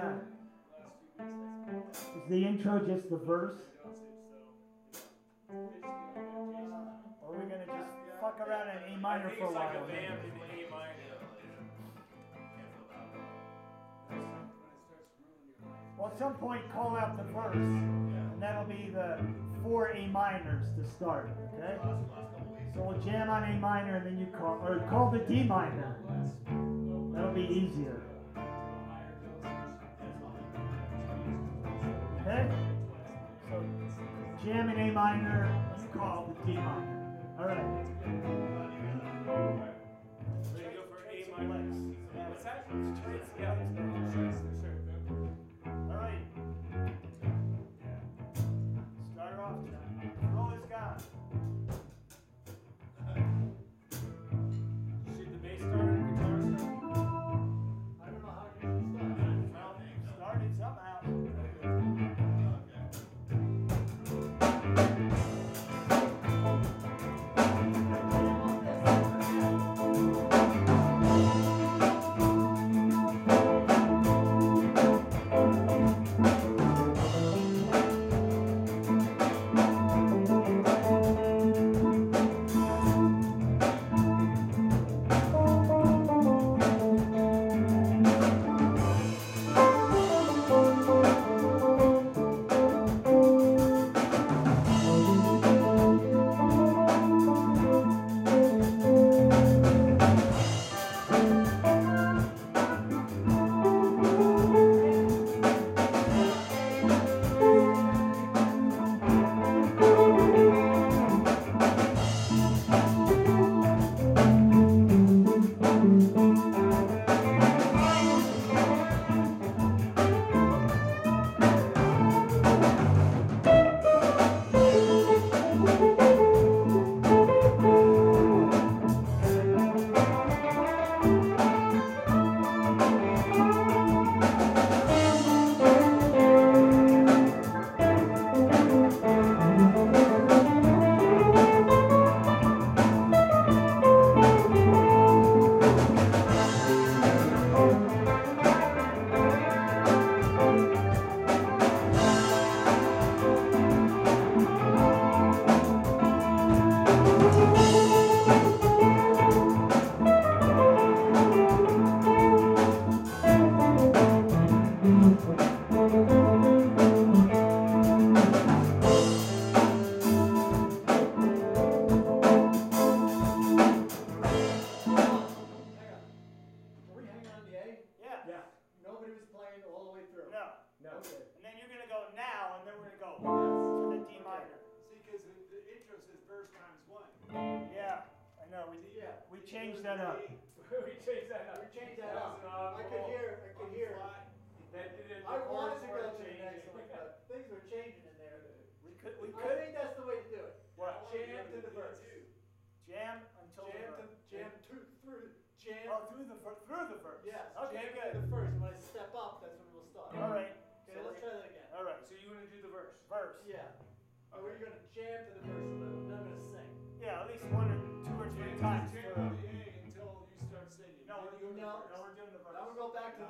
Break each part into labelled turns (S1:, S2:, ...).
S1: uh, is the intro just the verse? Or are we gonna just fuck around in A minor for a while?
S2: Like a vamp in A minor.
S1: Well, at some point, call out the verse, and that'll be the four A minors to start. Okay. So we'll jam on A minor, and then you call, or call the D minor. That'll be easier. Jam in A minor, you call the D minor. All right.
S2: Ready to go for A minor? What's that? Yeah.
S3: I wanted to go
S2: weren't
S3: to the next one, but things were changing in there.
S1: We could we
S3: I
S1: could
S3: think that's the way to do it.
S1: what
S3: Jam to the verse.
S1: jam until the
S3: Jam to,
S1: verse.
S3: jam to, through, jam.
S1: Oh, through the ver- through the verse.
S3: Yes,
S1: Okay,
S3: jam
S1: good.
S3: to the first. When I step up, that's when we'll start.
S1: All right.
S3: Okay, let's try that again.
S1: All right.
S2: So you want to do the verse?
S1: Verse.
S3: Yeah. Or we're gonna jam to the verse, and then then I'm gonna sing.
S1: Yeah, at least one or two or three times.
S4: Jam
S1: through.
S4: on the A until you start singing.
S1: No,
S4: Then you go to
S3: no,
S4: verse.
S1: No, we're doing the verse.
S3: Now we'll go back to the.
S1: The,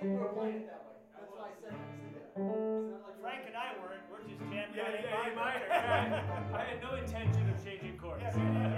S3: think we're playing it that way. That's why I said it. See that? It's not like
S1: Frank and I weren't. We're just jamming
S2: Yeah, yeah, A minor. yeah. I had no intention of changing chords.
S1: Yeah.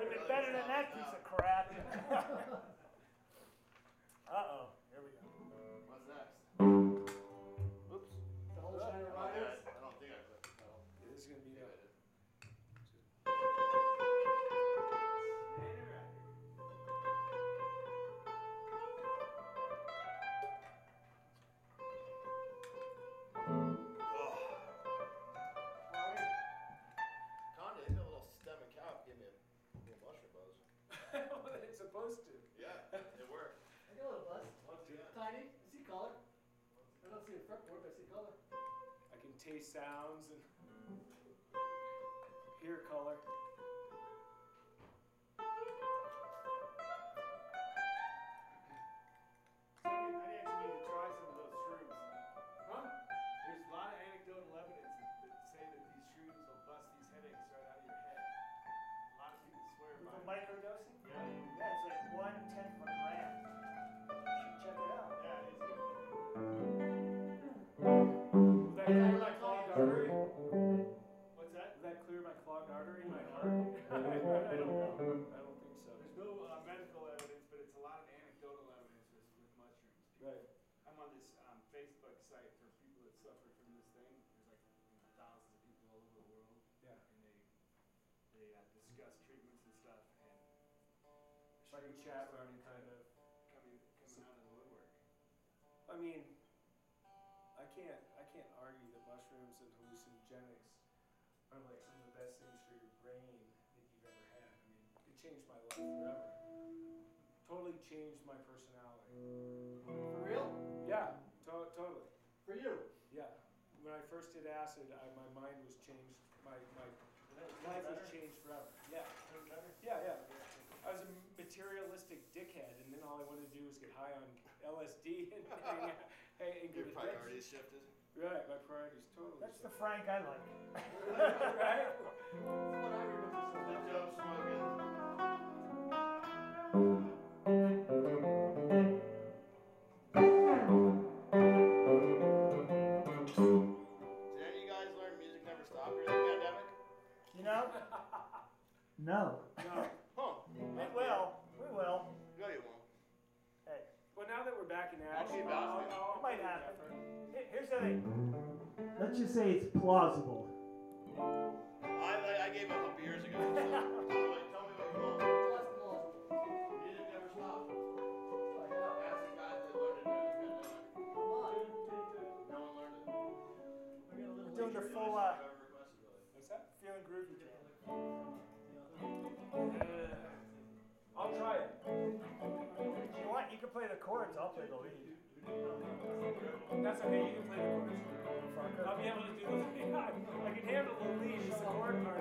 S5: would have been better than that piece of crap.
S2: taste sounds and
S5: like a
S2: chat running kind of
S1: coming coming out of the woodwork.
S2: I mean, I can't I can't argue that mushrooms and hallucinogenics are like some of the best things for your brain that you've ever had. I mean, it changed my life forever. Totally changed my personality.
S6: For real?
S2: Yeah, to- totally.
S6: For you?
S2: Yeah. When I first did acid, I, my mind was changed. My my life was changed forever materialistic dickhead, and then all I wanted to do was get high on LSD and, and, and
S7: Your priorities shifted.
S2: Right, my priorities totally.
S5: That's shifted. the Frank I like.
S2: right?
S6: That's what I remember.
S5: possible. play the chords, I'll play the lead.
S2: That's okay, you can play the chords. I'll be able to do the I can handle the lead, it's the chord part.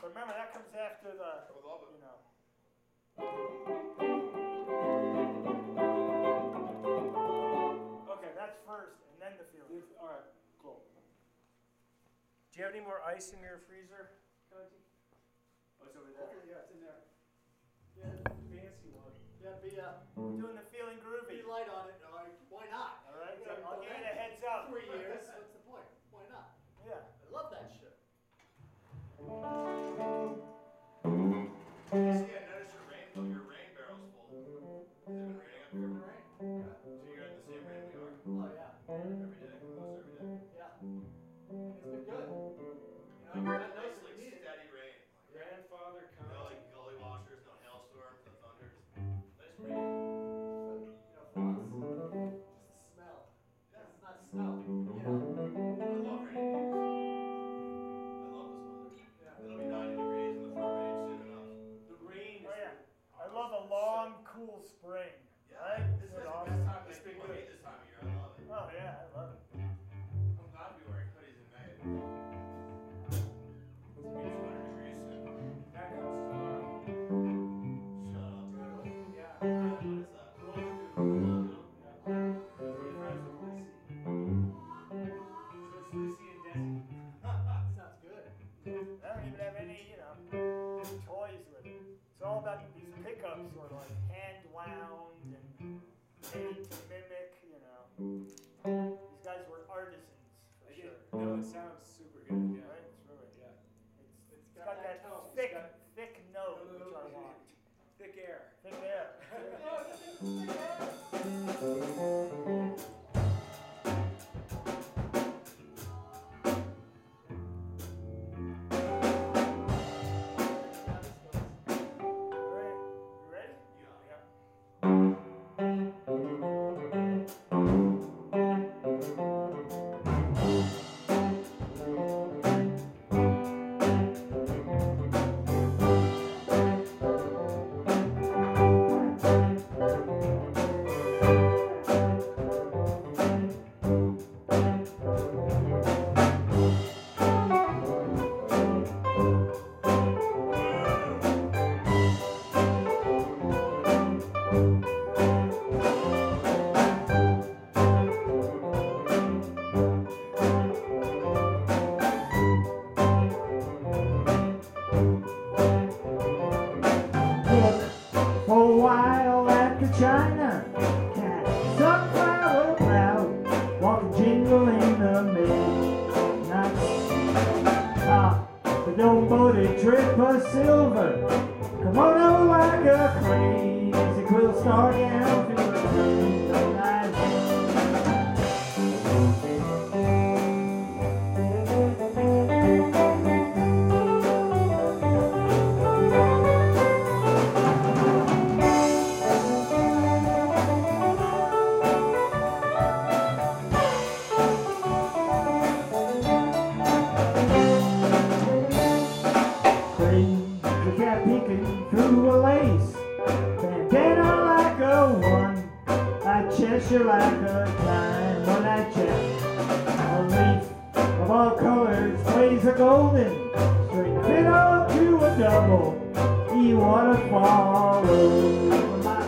S5: But remember, that comes after the, you know.
S2: Okay,
S5: that's first, and then the feeling.
S2: All right, cool. Do you have any more ice in your freezer, Koji? Oh, it's over there?
S6: yeah, it's in there.
S2: Yeah.
S6: Yeah, be uh,
S5: we're doing the feeling groovy.
S6: Be light on it. Like, why not?
S5: All right, so I'll give you a heads up.
S6: Three years. What's the point? Why not?
S5: Yeah.
S6: I love that shit.
S5: chance you'll have a time. One night check A leaf of all colors plays a golden. Straight up to a double. You wanna follow my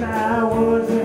S5: wish